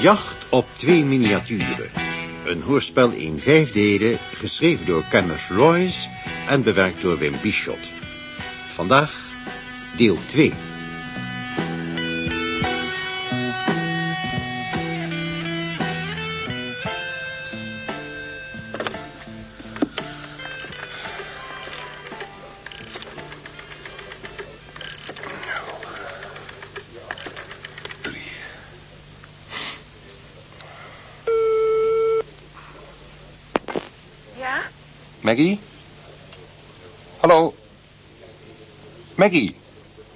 Jacht op twee miniaturen. Een hoorspel in vijf delen, geschreven door Kenneth Royce en bewerkt door Wim Bischot. Vandaag deel 2.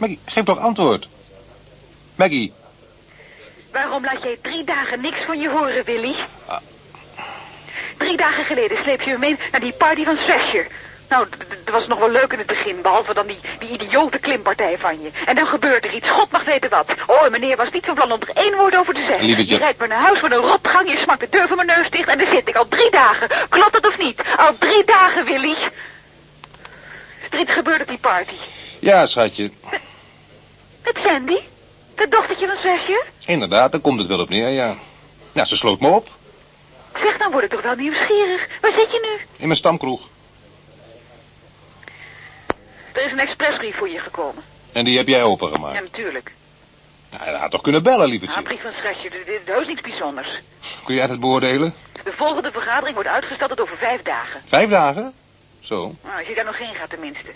Maggie, geef toch antwoord. Maggie? Waarom laat jij drie dagen niks van je horen, Willy? Drie dagen geleden sleep je me mee naar die party van Thrasher. Nou, dat was nog wel leuk in het begin, behalve dan die, die idiote klimpartij van je. En dan gebeurt er iets, god mag weten wat. Oh, en meneer was niet van plan om er één woord over te zeggen. Lievertje. Je rijdt me naar huis met een rotgang, je smakt de deur van mijn neus dicht en daar zit ik al drie dagen. Klopt het of niet? Al drie dagen, Willy. Is er iets gebeurd op die party? Ja, schatje. Met Sandy? Dat dochtertje van Thrasher? Inderdaad, daar komt het wel op neer, ja. Nou, ze sloot me op. Zeg, dan word ik toch wel nieuwsgierig. Waar zit je nu? In mijn stamkroeg. Er is een expressbrief voor je gekomen. En die heb jij opengemaakt. Ja, natuurlijk. Nou, hij had toch kunnen bellen, Ja, lievertje. een brief van Schresje, dit is heus niets bijzonders. Kun jij het beoordelen? De volgende vergadering wordt uitgesteld tot over vijf dagen. Vijf dagen? Zo. Nou, als je daar nog heen gaat tenminste.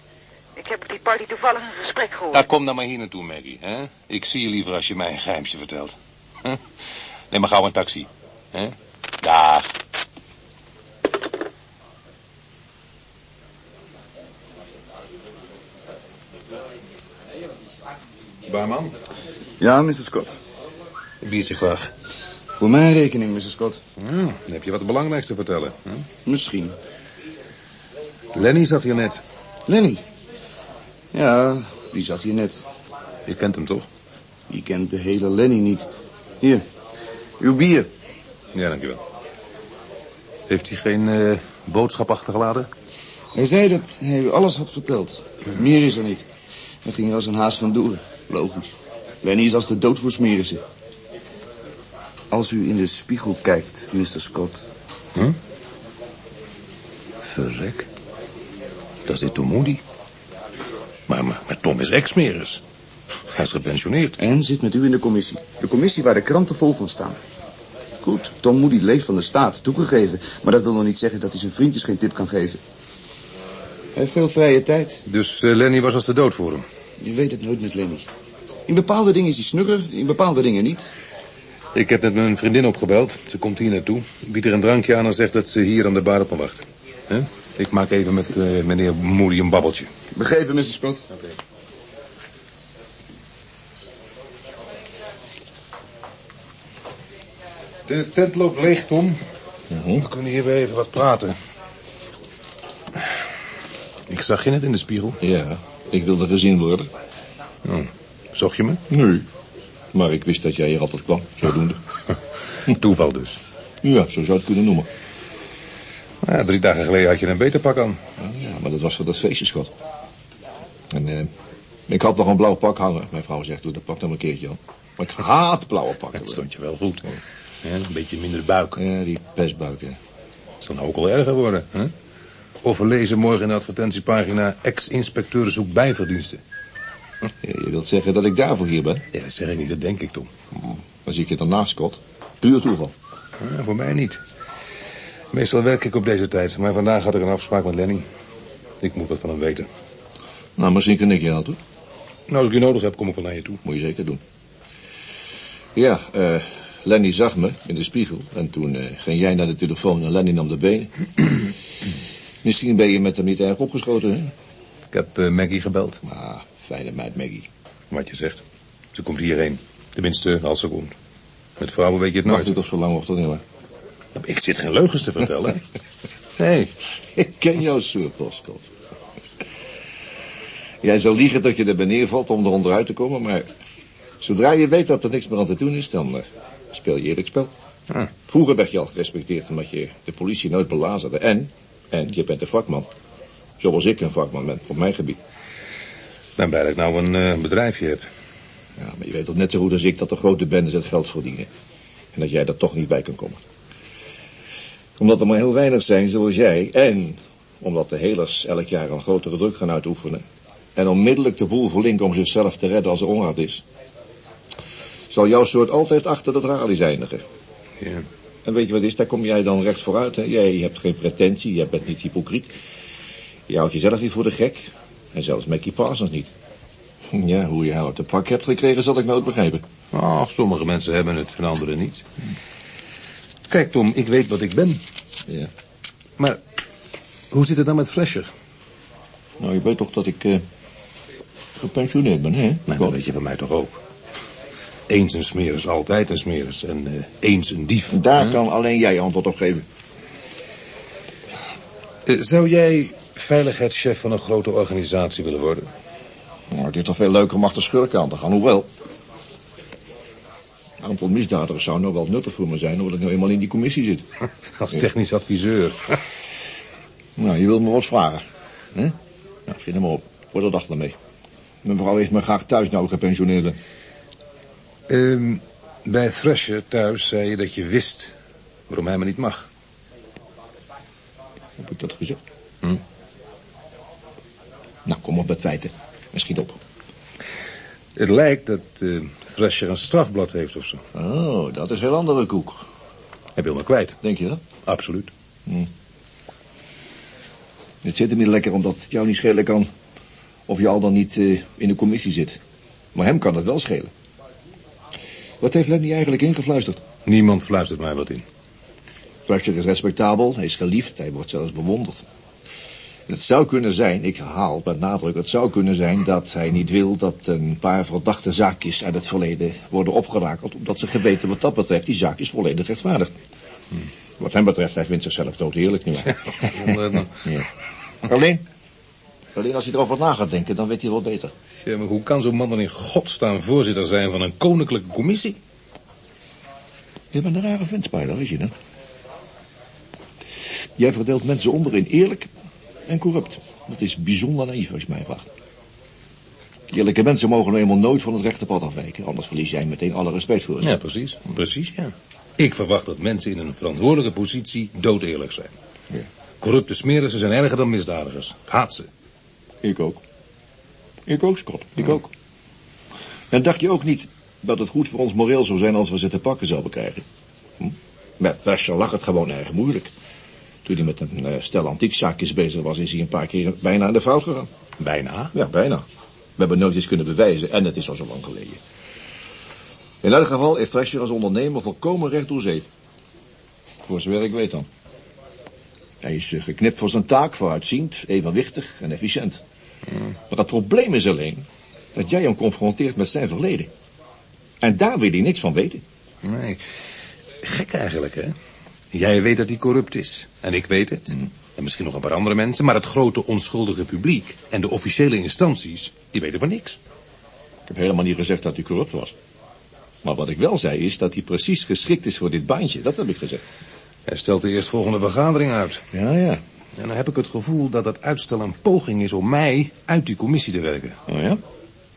Ik heb op die party toevallig een gesprek gehoord. Nou, kom dan maar hier naartoe, Maggie. Hè? Ik zie je liever als je mij een geheimtje vertelt. Huh? Neem maar gauw een taxi. Hè? Dag. Barman? Ja, Mrs. Scott. Een biertje graag. Voor mijn rekening, Mrs. Scott. Ja, dan heb je wat belangrijks te vertellen. Hè? Misschien. Lenny zat hier net. Lenny. Ja, die zat hier net. Je kent hem toch? Je kent de hele Lenny niet. Hier, uw bier. Ja, dankjewel. Heeft hij geen eh, boodschap achtergelaten? Hij zei dat hij u alles had verteld. Meer is er niet. Hij ging er als een haas van door. Logisch. Lenny is als de dood voor smerissen. Als u in de spiegel kijkt, Mr. Scott... Verrek. Dat is dit Tom Moody. Maar, maar, maar Tom is ex-meres. Hij is gepensioneerd. en zit met u in de commissie. De commissie waar de kranten vol van staan. Goed, Tom Moody leeft van de staat, toegegeven. Maar dat wil nog niet zeggen dat hij zijn vriendjes geen tip kan geven. Hij heeft veel vrije tijd. Dus eh, Lenny was als de dood voor hem. Je weet het nooit met Lenny. In bepaalde dingen is hij snugger, in bepaalde dingen niet. Ik heb net mijn vriendin opgebeld. Ze komt hier naartoe. Biedt er een drankje aan en zegt dat ze hier aan de bar op me wacht. Hè? Ik maak even met eh, meneer Moody een babbeltje. Begrepen, Mr. Scott? De tent loopt leeg, Tom. We kunnen hier weer even wat praten. Ik zag je net in de spiegel. Ja, ik wilde gezien worden. Oh, zocht je me? Nee. Maar ik wist dat jij hier altijd kwam, zodoende. Toeval dus. Ja, zo zou je het kunnen noemen. Nou Ja, drie dagen geleden had je een beter pak aan. Ja, maar dat was voor dat feestje, schat. En eh, ik had nog een blauw pak hangen. Mijn vrouw zegt, doe dat pak nog een keertje aan. Maar ik haat blauwe pakken. Dat stond je wel goed. Ja, een beetje minder buik. Ja, die pestbuik, ja. Het zal nou ook al erger worden. Hè? Of we lezen morgen in de advertentiepagina... ex-inspecteur zoekt bijverdiensten. Je wilt zeggen dat ik daarvoor hier ben? Ja, dat zeg ik niet, dat denk ik, Tom. Dan zit je ernaast, Scott. Puur toeval. Ja, voor mij niet. Meestal werk ik op deze tijd, maar vandaag had ik een afspraak met Lenny. Ik moet wat van hem weten. Nou, misschien kan ik je helpen. Nou, als ik je nodig heb, kom ik wel naar je toe. Moet je zeker doen. Ja, eh Lenny zag me in de spiegel. En toen eh, ging jij naar de telefoon en Lenny nam de benen. Misschien ben je met hem niet erg opgeschoten, hè? Ik heb eh, Maggie gebeld. Ah, fijne meid Maggie. Wat je zegt. Ze komt hierheen. Tenminste, als ze komt. Met vrouwen weet je het Wacht nooit. u toch zo lang op tot maar. Ik zit geen leugens te vertellen. nee. Ik ken jouw soort. Jij zou liegen dat je er neervalt om er onderuit te komen, maar zodra je weet dat er niks meer aan te doen is, dan eh, speel je eerlijk spel. Ah. Vroeger werd je al gerespecteerd omdat je de politie nooit belazerde. En, en je bent een vakman. Zoals ik een vakman ben op mijn gebied. Ik ben ik nou een eh, bedrijfje heb. Ja, maar je weet toch net zo goed als ik dat de grote bendes het geld verdienen. En dat jij er toch niet bij kan komen. Omdat er maar heel weinig zijn zoals jij. En omdat de helers elk jaar een grotere druk gaan uitoefenen. En onmiddellijk de boel verlinken om zichzelf te redden als er onraad is. Zal jouw soort altijd achter de tralies eindigen. Ja. En weet je wat is, daar kom jij dan recht vooruit. Hè? Jij hebt geen pretentie, jij bent niet hypocriet. Je houdt jezelf niet voor de gek. En zelfs Mackie Parsons niet. Ja, hoe je haar te pak hebt gekregen, zal ik nooit begrijpen. Ach, sommige mensen hebben het en anderen niet. Kijk, Tom, ik weet wat ik ben. Ja. Maar hoe zit het dan met Fresher? Nou, je weet toch dat ik eh, gepensioneerd ben, hè? Nou, dat weet je van mij toch ook. Eens een smeris, altijd een smeris. En eh, eens een dief. Daar kan alleen jij antwoord op geven. Eh, zou jij veiligheidschef van een grote organisatie willen worden? Nou, het is toch veel leuker om achter schurken aan te gaan, hoewel. Een aantal misdadigers zou nou wel nuttig voor me zijn, omdat ik nou eenmaal in die commissie zit. Als technisch adviseur. Nou, je wilt me wat vragen. Hè? Nou, zit er maar op. Word er dag ermee. Mijn vrouw heeft me graag thuis nou gepensioneerd. Ehm, bij Thrasher thuis zei je dat je wist waarom hij me niet mag. Heb ik dat gezegd? Hm. Nou, kom op met feiten. En schiet op. Het lijkt dat eh Thrasher een strafblad heeft of zo. Oh, dat is een heel andere koek. Hij wil me kwijt. Denk je dat? Absoluut. Het zit hem niet lekker omdat het jou niet schelen kan of je al dan niet eh, in de commissie zit. Maar hem kan het wel schelen. Wat heeft Lenny eigenlijk ingefluisterd? Niemand fluistert mij wat in. Thrasher is respectabel, hij is geliefd, hij wordt zelfs bewonderd. Het zou kunnen zijn, ik herhaal met nadruk, het zou kunnen zijn dat hij niet wil dat een paar verdachte zaakjes uit het verleden worden opgerakeld, omdat ze geweten wat dat betreft die zaakjes volledig rechtvaardig. Wat hem betreft, hij vindt zichzelf dood heerlijk, nietwaar? Ja. Alleen, alleen als hij erover na gaat denken, dan weet hij wel beter. Zeg, maar hoe kan zo'n man dan in godsnaam voorzitter zijn van een koninklijke commissie? Je bent een rare vent, Spider, weet je dat? Jij verdeelt mensen onder in eerlijk en corrupt. Dat is bijzonder naïef als je mij vraagt. Eerlijke mensen mogen nou eenmaal nooit van het rechte pad afwijken, anders verlies jij meteen alle respect voor ze. Ja, precies. Precies, ja. Ik verwacht dat mensen in een verantwoordelijke positie doodeerlijk zijn. Ja. Corrupte smerissen zijn erger dan misdadigers. Haat ze. Ik ook. Ik ook, Scott. Ik ook. En dacht je ook niet dat het goed voor ons moreel zou zijn als we ze te pakken zouden krijgen? Hm? Met Thrasher lag het gewoon erg moeilijk. Toen hij met een eh, stel antiekzaakjes bezig was, is hij een paar keer bijna in de fout gegaan. Bijna. Ja, bijna. We hebben nooit iets kunnen bewijzen en het is al zo lang geleden. In elk geval is Thrasher als ondernemer volkomen recht door zee. Voor zover ik weet dan. Hij is eh, geknipt voor zijn taak, vooruitziend, evenwichtig en efficiënt. Maar het probleem is alleen dat jij hem confronteert met zijn verleden. En daar wil hij niks van weten. Nee. Gek eigenlijk, hè? Jij weet dat hij corrupt is. En ik weet het. En misschien nog een paar andere mensen. Maar het grote onschuldige publiek en de officiële instanties, die weten van niks. Ik heb helemaal niet gezegd dat hij corrupt was. Maar wat ik wel zei is dat hij precies geschikt is voor dit baantje. Dat heb ik gezegd. Hij stelt de eerstvolgende vergadering uit. Ja, ja. En dan heb ik het gevoel dat het uitstel een poging is om mij uit die commissie te werken. Oh ja?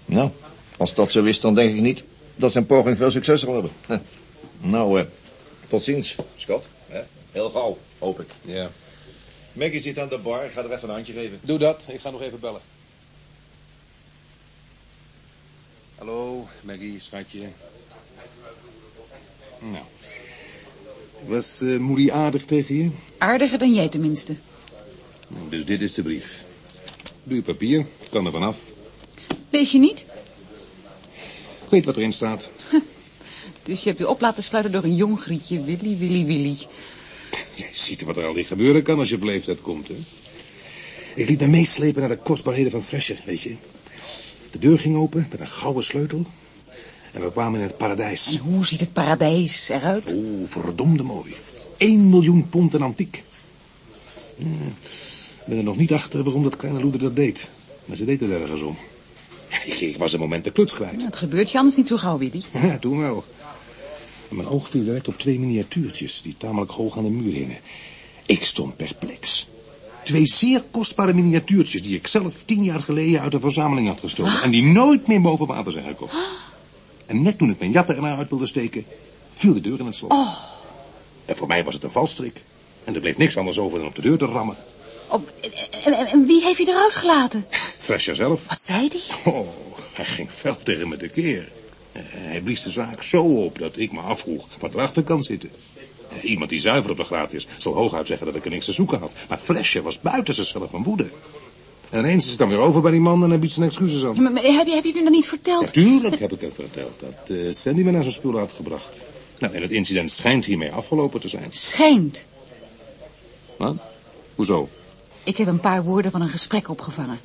Nou, als dat zo is, dan denk ik niet dat zijn poging veel succes zal hebben. Nou, eh, tot ziens, Scott. Heel gauw, hoop ik. Ja. Maggie zit aan de bar, ik ga er even een handje geven. Doe dat. Ik ga nog even bellen. Hallo, Maggie, schatje. Nou. Was uh, Moody aardig tegen je? Aardiger dan jij tenminste. Dus dit is de brief. Doe je papier, kan er vanaf. Lees je niet? Ik weet wat erin staat. Dus je hebt je op laten sluiten door een jong grietje, Willy, Willy, Willy. Jij ziet wat er al niet gebeuren kan als je op leeftijd komt, hè? Ik liet me meeslepen naar de kostbaarheden van Thresher, weet je. De deur ging open met een gouden sleutel. En we kwamen in het paradijs. En hoe ziet het paradijs eruit? Oh, verdomde mooi. 1 miljoen pond en antiek. Hmm, Ik ben er nog niet achter waarom dat kleine loeder dat deed. Maar ze deed het ergens om. Ik, ik was een moment de kluts kwijt. Het gebeurt je anders niet zo gauw, Willy. Ja, toen wel. En mijn oog viel direct op twee miniatuurtjes die tamelijk hoog aan de muur hingen. Ik stond perplex. Twee zeer kostbare miniatuurtjes die ik zelf tien jaar geleden uit de verzameling had gestolen. En die nooit meer boven water zijn gekomen. En net toen ik mijn jatten er maar uit wilde steken, viel de deur in het slot. Oh. En voor mij was het een valstrik. En er bleef niks anders over dan op de deur te rammen. Oh, en, en- en wie heeft je eruit gelaten? Thrasher zelf. Wat zei die? Oh, hij ging fel tegen me tekeer. Eh, Hij blies de zaak zo op dat ik me afvroeg wat erachter kan zitten. Eh, Iemand die zuiver op de graad is, zal hooguit zeggen dat ik er niks te zoeken had. Maar Thrasher was buiten zichzelf van woede. En ineens is het dan weer over bij die man en hij biedt zijn excuses aan. Maar, maar heb, je, heb je hem dan niet verteld? Natuurlijk heb ik hem verteld dat eh, Sandy me naar zijn spullen had gebracht. Nou, en het incident schijnt hiermee afgelopen te zijn. Schijnt. Wat? Hoezo? Ik heb een paar woorden van een gesprek opgevangen.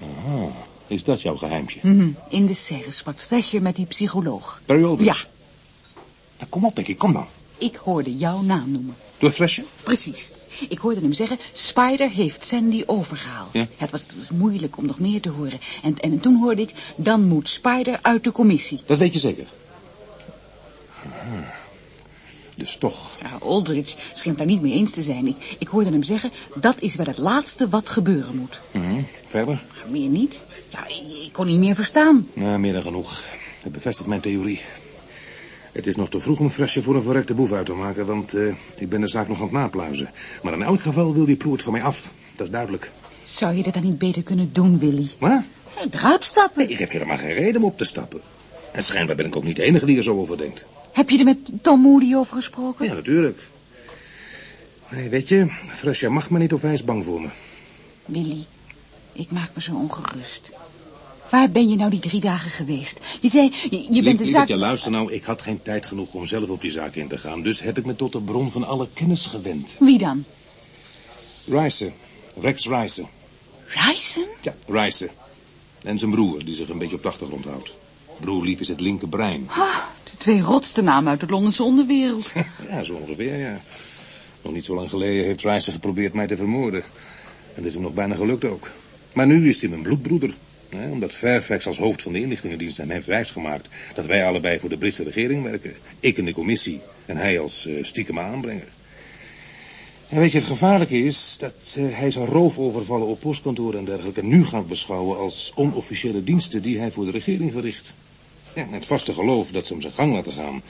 Ah, is dat jouw geheimtje? Mhm. In de serre sprak Thrasher met die psycholoog. Aldrich? Ja. Nou, kom op, Becky, kom dan. Ik hoorde jouw naam noemen. Door Thrasher? Precies. Ik hoorde hem zeggen, Spider heeft Sandy overgehaald. Ja. het, was, het was moeilijk om nog meer te horen. En, en toen hoorde ik, dan moet Spider uit de commissie. Dat weet je zeker. Dus toch. Ja, Aldrich schijnt daar niet mee eens te zijn. Ik, ik hoorde hem zeggen, dat is wel het laatste wat gebeuren moet. Mhm. Verder? Meer niet. Ja, ik, ik kon niet meer verstaan. Nou, meer dan genoeg. Het bevestigt mijn theorie. Het is nog te vroeg om Thrasher voor een verrekte boef uit te maken, want eh, ik ben de zaak nog aan het napluizen. Maar in elk geval wil die ploert van mij af. Dat is duidelijk. Zou je dat dan niet beter kunnen doen, Willy? Wat? Eruit stappen. Ik heb helemaal geen reden om op te stappen. En schijnbaar ben ik ook niet de enige die er zo over denkt. Heb je er met Tom Moody over gesproken? Ja, natuurlijk. Nee, weet je, Thrasher mag me niet of hij is bang voor me. Willy, ik maak me zo ongerust. Waar ben je nou die drie dagen geweest? Je zei, je, je bent de zaak... Lievertje, luister nou, ik had geen tijd genoeg om zelf op die zaak in te gaan. Dus heb ik me tot de bron van alle kennis gewend. Wie dan? Rice, Rex Rice. Ryson? Ja, Rice. En zijn broer, die zich een beetje op de achtergrond houdt. Broerlief is het linkerbrein. Ah, de twee rotste namen uit de Londense onderwereld. Ja, zo ongeveer, ja. Nog niet zo lang geleden heeft Rice geprobeerd mij te vermoorden. En dat is hem nog bijna gelukt ook. Maar nu is hij mijn bloedbroeder. Hè, omdat Fairfax als hoofd van de inlichtingendienst hem heeft wijsgemaakt... dat wij allebei voor de Britse regering werken. Ik in de commissie en hij als uh, stiekem aanbrenger. En weet je, het gevaarlijke is dat uh, hij zijn roofovervallen op postkantoren en dergelijke... nu gaat beschouwen als onofficiële diensten die hij voor de regering verricht. Ja, het vaste geloof dat ze hem zijn gang laten gaan...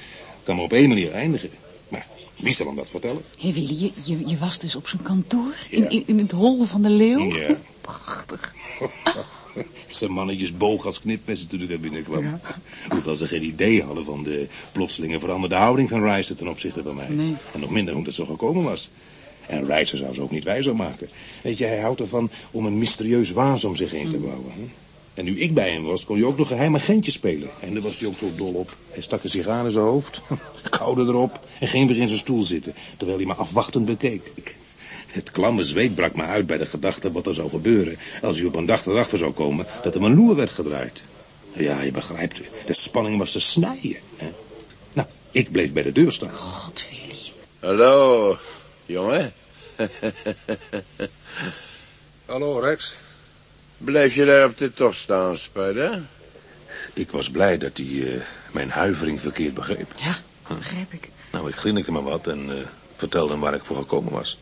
kan maar op één manier eindigen. Maar wie zal hem dat vertellen? Hé hey Willy, je, je, je, was dus op zijn kantoor? Ja. In, in, in, het hol van de leeuw? Ja. Prachtig. Zijn mannetjes boog als knipmessen toen ik daar binnenkwam. Ja. Hoewel ze geen idee hadden van de plotselinge veranderde houding van Rice ten opzichte van mij. Nee. En nog minder hoe dat zo gekomen was. En Rice zou ze ook niet wijzer maken. Weet je, hij houdt ervan om een mysterieus waas om zich heen te bouwen. Hè? En nu ik bij hem was, kon je ook nog geheim agentje spelen. En daar was hij ook zo dol op. Hij stak een sigaar in zijn hoofd, koude erop en ging weer in zijn stoel zitten. Terwijl hij me afwachtend bekeek. Ik, het klamme zweet brak me uit bij de gedachte wat er zou gebeuren... als hij op een dag erachter zou komen dat hem een loer werd gedraaid. Ja, je begrijpt, de spanning was te snijden. Hè? Nou, ik bleef bij de deur staan. God, Willy. Hallo, jongen. Hallo, Rex. Blijf je daar op de tocht staan, Spider? Ik was blij dat hij uh, mijn huivering verkeerd begreep. Ja, begrijp ik. Nou, ik grinnikte maar wat en uh, vertelde hem waar ik voor gekomen was.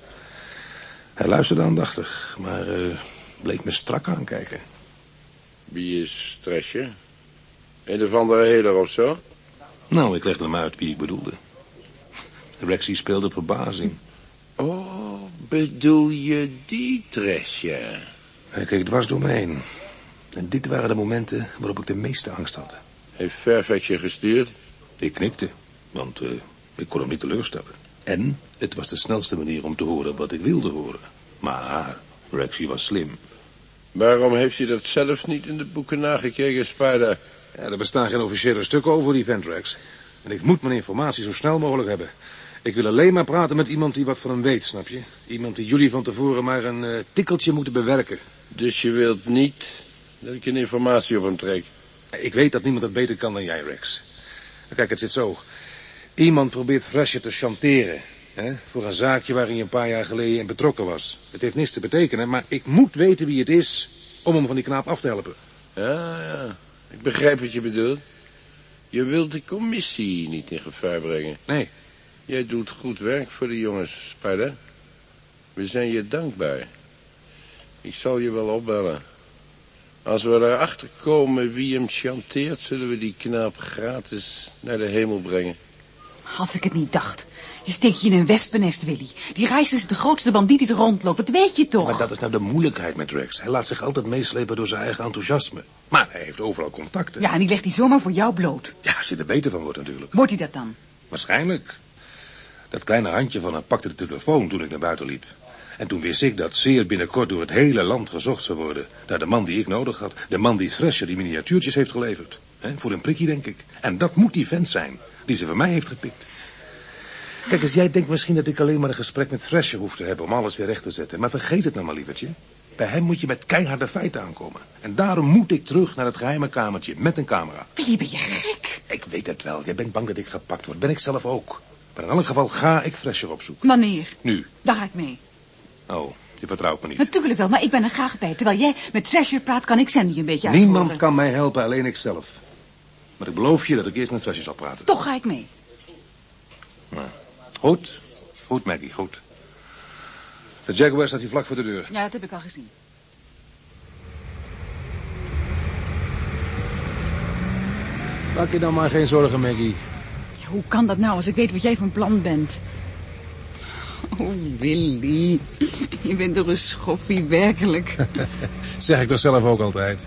Hij luisterde aandachtig, maar uh, bleef me strak aankijken. Wie is Thrasher? Een of andere heler of zo? Nou, ik legde hem uit wie ik bedoelde. Rexy speelde verbazing. Oh, bedoel je die Thrasher? Hij keek dwars door me heen. En dit waren de momenten waarop ik de meeste angst had. Heeft Fairfax je gestuurd? Ik knikte, want uh, ik kon hem niet teleurstellen. En het was de snelste manier om te horen wat ik wilde horen. Maar Rexy was slim. Waarom heeft hij dat zelf niet in de boeken nagekeken, Spider? Ja, er bestaan geen officiële stukken over die vent, Rex. En ik moet mijn informatie zo snel mogelijk hebben. Ik wil alleen maar praten met iemand die wat van hem weet, snap je? Iemand die jullie van tevoren maar een uh, tikkeltje moeten bewerken. Dus je wilt niet dat ik een informatie op hem trek? Ik weet dat niemand dat beter kan dan jij, Rex. Kijk, het zit zo. Iemand probeert Thrasher te chanteren. Hè, voor een zaakje waarin je een paar jaar geleden in betrokken was. Het heeft niets te betekenen, maar ik moet weten wie het is... om hem van die knaap af te helpen. Ja, ja. Ik begrijp wat je bedoelt. Je wilt de commissie niet in gevaar brengen. Nee. Jij doet goed werk voor de jongens, Spider. We zijn je dankbaar. Ik zal je wel opbellen. Als we erachter komen wie hem chanteert... zullen we die knaap gratis naar de hemel brengen. Als ik het niet dacht. Je steekt je in een wespennest, Willy. Die reis is de grootste bandiet die er rondloopt. Dat weet je toch? Maar dat is nou de moeilijkheid met Rex. Hij laat zich altijd meeslepen door zijn eigen enthousiasme. Maar hij heeft overal contacten. Ja, en die legt die zomaar voor jou bloot. Ja, als je er beter van wordt natuurlijk. Wordt hij dat dan? Waarschijnlijk. Dat kleine handje van hem pakte de telefoon toen ik naar buiten liep. En toen wist ik dat zeer binnenkort door het hele land gezocht zou worden... naar de man die ik nodig had. De man die Thresher die miniatuurtjes heeft geleverd. He, voor een prikkie, denk ik. En dat moet die vent zijn, die ze van mij heeft gepikt. Kijk eens, jij denkt misschien dat ik alleen maar een gesprek met Thresher hoef te hebben... om alles weer recht te zetten. Maar vergeet het nou maar, lievertje. Bij hem moet je met keiharde feiten aankomen. En daarom moet ik terug naar het geheime kamertje met een camera. Willy, ben je gek? Ik weet het wel. Jij bent bang dat ik gepakt word. Ben ik zelf ook. Maar in elk geval ga ik Thresher opzoeken. Wanneer? Nu. Daar ga ik mee. Oh, je vertrouwt me niet. Natuurlijk wel, maar ik ben er graag bij. Terwijl jij met Treasure praat, kan ik Sandy een beetje Niemand uitvoeren. kan mij helpen, alleen ik zelf. Maar ik beloof je dat ik eerst met Thresher zal praten. Toch ga ik mee. Nou, goed. Goed, Maggie, goed. De Jaguar staat hier vlak voor de deur. Ja, dat heb ik al gezien. Maak je dan maar geen zorgen, Maggie. Ja, hoe kan dat nou als ik weet wat jij van plan bent? Oh, Willy. Je bent toch een schoffie, werkelijk. Zeg ik toch zelf ook altijd.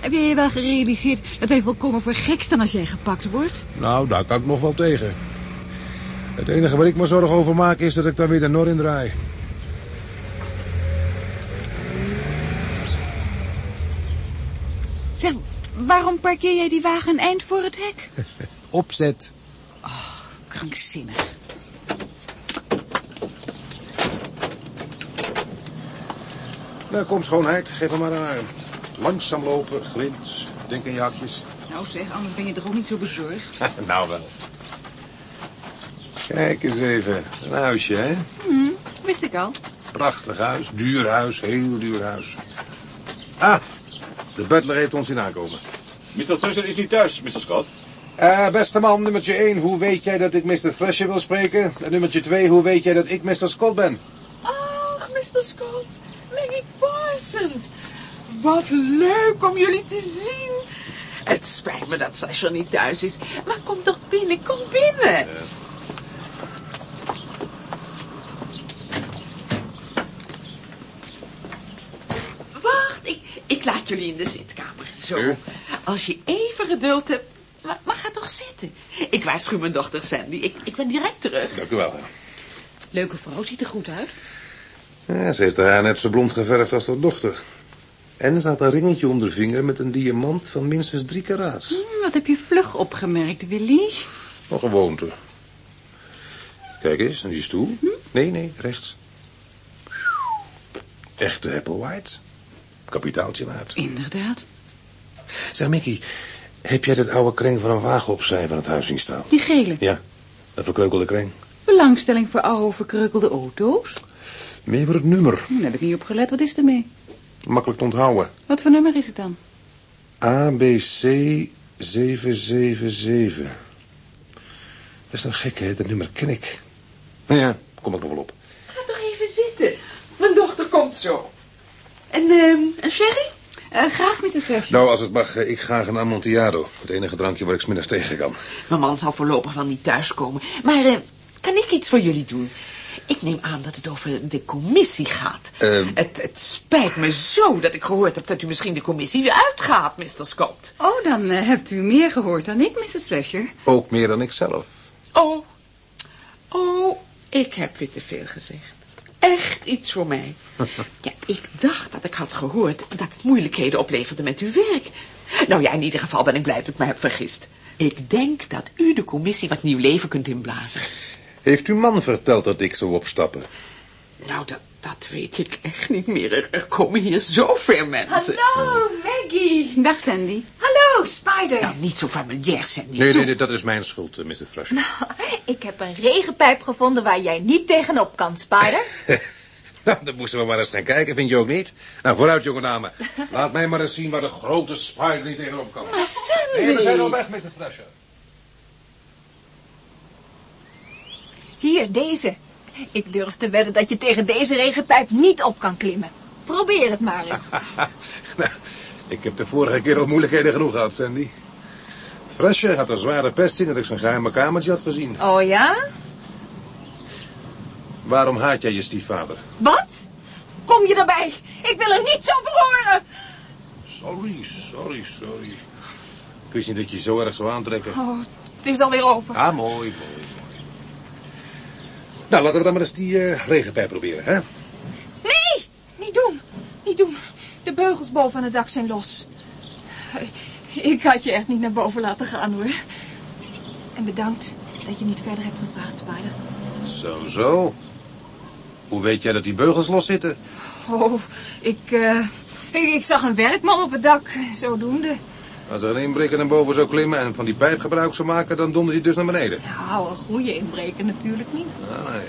Heb jij je wel gerealiseerd dat wij volkomen voor gek staan als jij gepakt wordt? Nou, daar kan ik nog wel tegen. Het enige waar ik me zorgen over maak is dat ik dan weer de nor in draai. Zeg, waarom parkeer jij die wagen een eind voor het hek? Opzet. Krankzinnig. Nou, kom schoonheid, geef hem maar een arm. Langzaam lopen, grind, denk aan je hakjes. Nou zeg, anders ben je toch ook niet zo bezorgd? nou wel. Kijk eens even, een huisje, hè? Hm, wist ik al. Prachtig huis, duur huis, heel duur huis. Ah, de butler heeft ons in aankomen. Mr. Thresher is niet thuis, Mr. Scott. Eh, beste man, nummertje 1, hoe weet jij dat ik Mr. Thresher wil spreken? En nummertje 2, hoe weet jij dat ik Mr. Scott ben? Ach, Mr. Scott. Parsons. Wat leuk om jullie te zien. Het spijt me dat Sasha niet thuis is. Maar kom toch binnen, kom binnen. Wacht, ik, ik laat jullie in de zitkamer. Zo. Als je even geduld hebt. Maar, maar ga toch zitten. Ik waarschuw mijn dochter Sandy. Ik, ik ben direct terug. Dank u wel. Leuke vrouw, ziet er goed uit. Ja, ze heeft haar net zo blond geverfd als haar dochter. En er staat een ringetje om de vinger met een diamant van minstens drie karaats. Hm, wat heb je vlug opgemerkt, Willy? Een gewoonte. Kijk eens, naar die stoel. Nee, nee, rechts. Echte Apple White. Kapitaaltje waard. Inderdaad. Zeg, Mickey, heb jij dat oude kring van een wagen opzij van het huis zien staan? Die gele. Ja, een verkreukelde kring. Belangstelling voor oude verkreukelde auto's? Meer voor het nummer. Daar heb ik niet op gelet. Wat is ermee? Makkelijk te onthouden. Wat voor nummer is het dan? ABC 777. Dat is een gekke, hè? dat nummer ken ik. Nou ja, kom ik nog wel op. Ga toch even zitten. Mijn dochter komt zo. En, ehm, en Sherry? Eh, graag, Mr. Thresher. Nou, als het mag, eh, ik graag een Amontillado. Het enige drankje waar ik smiddags tegen kan. Mijn man zal voorlopig wel niet thuiskomen. Maar eh, kan ik iets voor jullie doen? Ik neem aan dat het over de commissie gaat. Ehm. Het, het spijt me zo dat ik gehoord heb dat u misschien de commissie weer uitgaat, Mr. Scott. Oh, dan eh, hebt u meer gehoord dan ik, Mr. Thresher. Ook meer dan ik zelf. Oh, oh, ik heb weer te veel gezegd. Echt iets voor mij. Ja, ik dacht dat ik had gehoord dat het moeilijkheden opleverde met uw werk. Nou ja, in ieder geval ben ik blij dat ik me heb vergist. Ik denk dat u de commissie wat nieuw leven kunt inblazen. Heeft uw man verteld dat ik zou opstappen? Nou, dat, dat weet ik echt niet meer. Er, er komen hier zoveel mensen. Hallo, Maggie. Dag, Sandy. Hallo, Spider. Nou, niet zo familiair die Nee, nee, nee, dat is mijn schuld, eh, Mr. Thresher. Ik heb een regenpijp gevonden waar jij niet tegenop kan, Spider. Nou, dan moesten we maar eens gaan kijken, vind je ook niet? Nou, vooruit, jonge dame. Laat mij maar eens zien waar de grote spider niet tegenop kan. Maar Sandy... Nee, we zijn al weg, Mr. Thresher. Hier, deze. Ik durf te wedden dat je tegen deze regenpijp niet op kan klimmen. Probeer het maar eens. nou, ik heb de vorige keer al moeilijkheden genoeg gehad, Sandy. Fresher had er zware pest in dat ik zijn geheime kamertje had gezien. Oh ja? Waarom haat jij je stiefvader? Wat? Kom je erbij? Ik wil er niets over horen. Sorry, sorry, sorry. Ik wist niet dat je je zo erg zou aantrekken. Oh, het is alweer over. Ah, mooi, mooi. Nou, laten we dan maar eens die eh, regenpijp proberen, hè? Nee, niet doen. Niet doen. De beugels boven aan het dak zijn los. Ik had je echt niet naar boven laten gaan, hoor. En bedankt dat je niet verder hebt gevraagd, Spider. Zo, zo. Hoe weet jij dat die beugels los zitten? Oh, ik, eh, ik, ik zag een werkman op het dak. Zodoende. Als er een inbreker naar boven zou klimmen en van die pijp gebruik zou maken, dan dondert hij dus naar beneden. Nou, een goede inbreker natuurlijk niet. Ah, nee.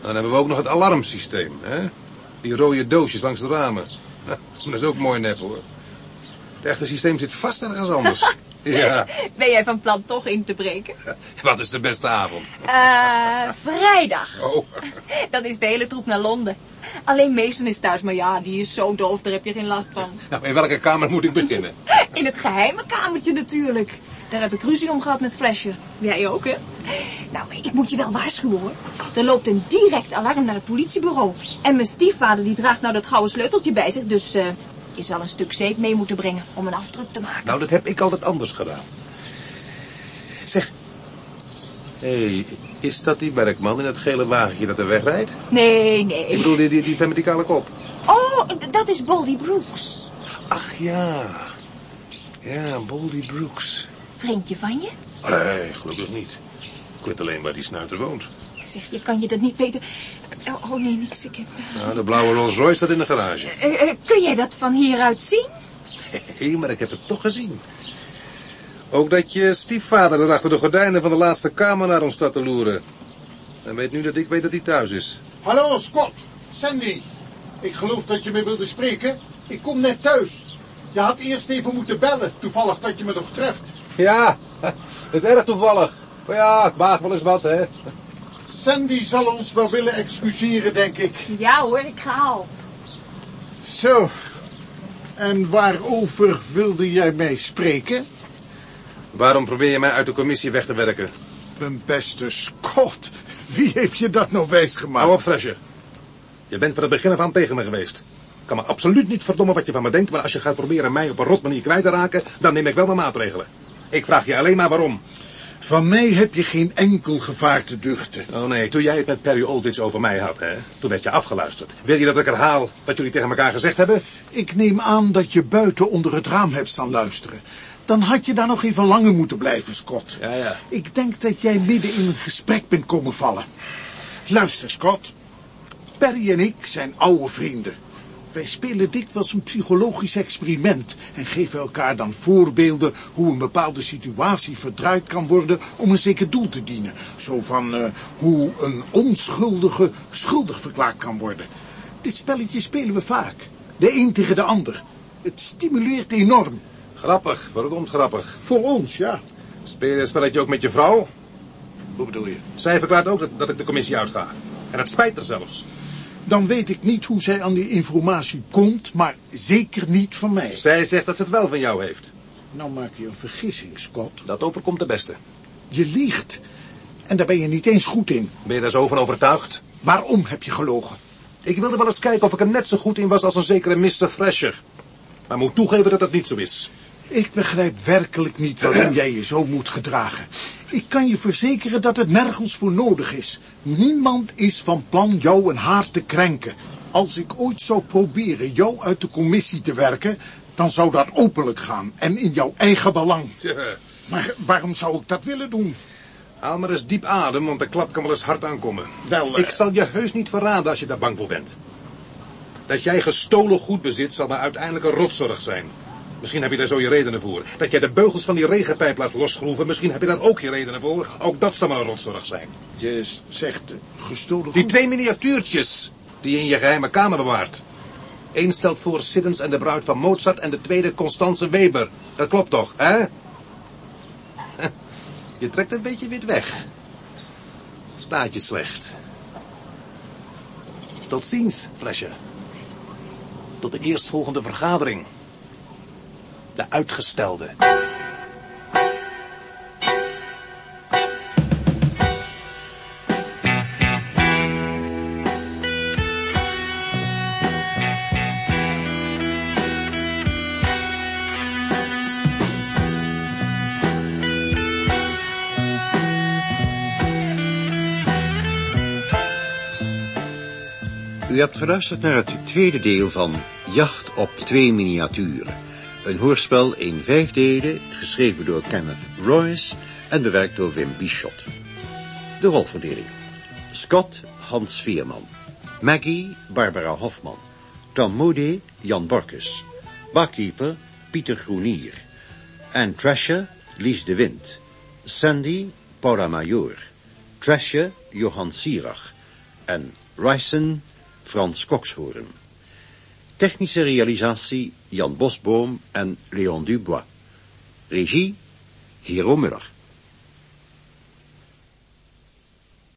Dan hebben we ook nog het alarmsysteem, hè? Die rode doosjes langs de ramen. Dat is ook mooi nep, hoor. Het echte systeem zit vast ergens anders. ja. Ben jij van plan toch in te breken? Wat is de beste avond? Eh, vrijdag. Oh. Dan is de hele troep naar Londen. Alleen Mason is thuis, maar ja, die is zo doof, daar heb je geen last van. Nou, in welke kamer moet ik beginnen? In het geheime kamertje natuurlijk. Daar heb ik ruzie om gehad met Flasher. Jij ook, hè? Nou, ik moet je wel waarschuwen, hoor. Er loopt een direct alarm naar het politiebureau. En mijn stiefvader die draagt nou dat gouden sleuteltje bij zich, dus... eh je zal een stuk zeep mee moeten brengen om een afdruk te maken. Nou, dat heb ik altijd anders gedaan. Zeg. Hé, hey, is dat die werkman in het gele wagentje dat er wegrijdt? Nee, Ik nee. bedoel, die, die, die vent met die kale kop. Oh, dat is Baldy Brooks. Ach ja. Ja, Boldy Brooks. Vriendje van je? Nee, gelukkig niet. Ik weet alleen waar die snuiter woont. Zeg, je kan je dat niet weten. Oh, oh, nee, niks. Ik heb... Nou, de blauwe Rolls Royce staat in de garage. Eh, eh, kun jij dat van hieruit zien? Hé, maar ik heb het toch gezien. Ook dat je stiefvader er achter de gordijnen van de laatste kamer naar ons staat te loeren. En weet nu dat ik weet dat hij thuis is. Hallo, Scott. Sandy. Ik geloof dat je me wilde spreken. Ik kom net thuis. Je had eerst even moeten bellen, toevallig dat je me nog treft. Ja, dat is erg toevallig. Maar ja, het maakt wel eens wat, hè. Sandy zal ons wel willen excuseren, denk ik. Ja hoor, ik ga al. Zo. En waarover wilde jij mij spreken? Waarom probeer je mij uit de commissie weg te werken? Mijn beste Scott. Wie heeft je dat nou wijsgemaakt? Hou op, Fresher. Je bent van het begin af aan tegen me geweest. Ik kan me absoluut niet verdommen wat je van me denkt, maar als je gaat proberen mij op een rot manier kwijt te raken, dan neem ik wel mijn maatregelen. Ik vraag je alleen maar waarom. Van mij heb je geen enkel gevaar te duchten. Oh nee, toen jij het met Perry Aldrich over mij had, hè, toen werd je afgeluisterd. Wil je dat ik herhaal wat jullie tegen elkaar gezegd hebben? Ik neem aan dat je buiten onder het raam hebt staan luisteren. Dan had je daar nog even langer moeten blijven, Scott. Ja, ja. Ik denk dat jij midden in een gesprek bent komen vallen. Luister, Scott. Perry en ik zijn oude vrienden. Wij spelen dikwijls een psychologisch experiment en geven elkaar dan voorbeelden hoe een bepaalde situatie verdraaid kan worden om een zeker doel te dienen. Zo van eh, hoe een onschuldige schuldig verklaard kan worden. Dit spelletje spelen we vaak. De een tegen de ander. Het stimuleert enorm. Grappig, verdomd grappig. Voor ons, ja. Speel je het spelletje ook met je vrouw? Hoe bedoel je? Zij verklaart ook dat, dat ik de commissie uitga. En het spijt er zelfs. Dan weet ik niet hoe zij aan die informatie komt, maar zeker niet van mij. Zij zegt dat ze het wel van jou heeft. Nou maak je een vergissing, Scott. Dat overkomt de beste. Je liegt. En daar ben je niet eens goed in. Ben je daar zo van overtuigd? Waarom heb je gelogen? Ik wilde wel eens kijken of ik er net zo goed in was als een zekere Mr. Thrasher. Maar moet toegeven dat dat niet zo is. Ik begrijp werkelijk niet waarom jij je zo moet gedragen. Ik kan je verzekeren dat het nergens voor nodig is. Niemand is van plan jou en haar te krenken. Als ik ooit zou proberen jou uit de commissie te werken, dan zou dat openlijk gaan en in jouw eigen belang. Maar waarom zou ik dat willen doen? Haal maar eens diep adem, want de klap kan wel eens hard aankomen. Wel, eh, Ik zal je heus niet verraden als je daar bang voor bent. Dat jij gestolen goed bezit zal maar uiteindelijk een rotzorg zijn. Misschien heb je daar zo je redenen voor. Dat jij de beugels van die regenpijp laat losschroeven, misschien heb je daar ook je redenen voor. Ook dat zal maar een rotzorg zijn. Je zegt gestolen Die twee miniatuurtjes die je in je geheime kamer bewaart. Eén stelt voor Siddens en de bruid van Mozart en de tweede Constance Weber. Dat klopt toch, hè? Je trekt een beetje wit weg. Staat je slecht. Tot ziens, Fletcher. Tot de eerstvolgende vergadering de uitgestelde. U hebt geluisterd naar het tweede deel van Jacht op twee miniaturen. Een hoorspel in vijf delen, geschreven door Kenneth Royce en bewerkt door Wim Bichot. De rolverdeling. Scott Hans Veerman. Maggie Barbara Hofman. Tom Moody Jan Borkus. Barkeeper Pieter Groenier. En Trasher Lies de Wind. Sandy Paula Major. Trasher Johan Sierach. En Ryson Frans Kokshoorn. Technische realisatie Jan Bosboom en Leon Dubois. Regie Hero Muller.